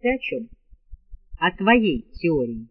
Ты о чем? О твоей теории.